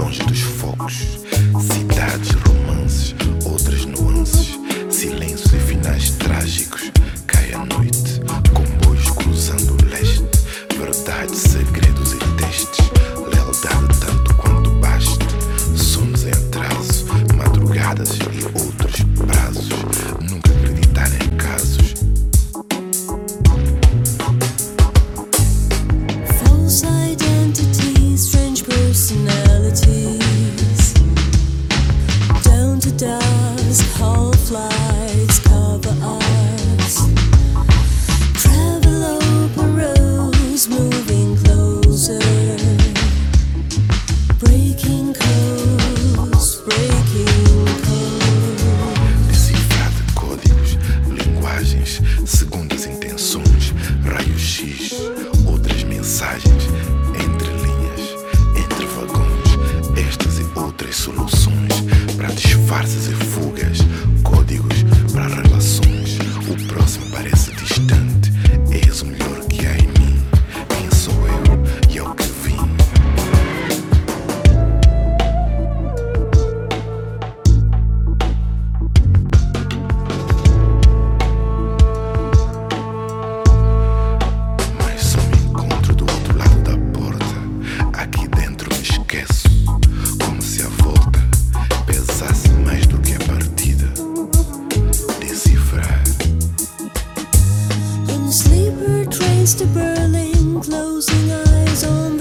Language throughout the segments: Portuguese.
longe dos fogos. três soluções para disfarces e fugas, códigos para relações. O próximo parece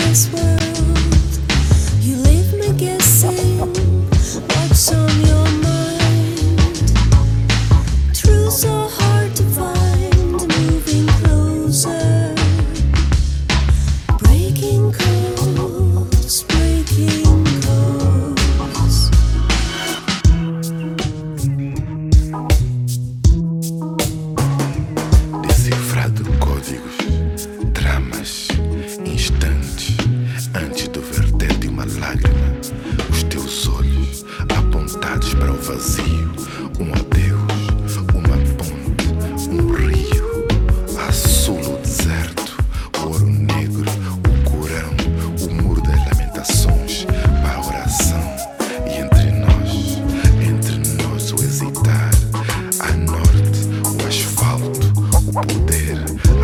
this world.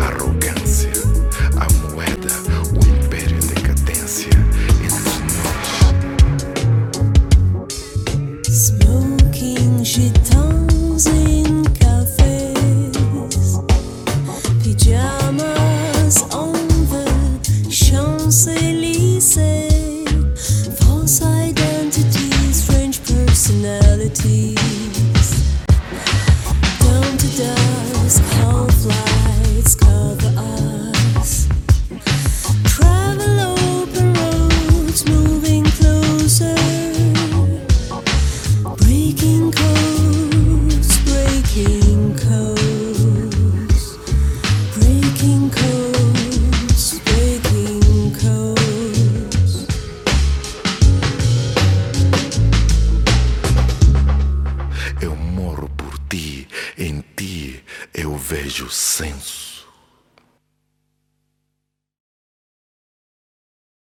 arrogância, a moeda, o império em decadência entre nós. Smoking, em ti eu vejo senso.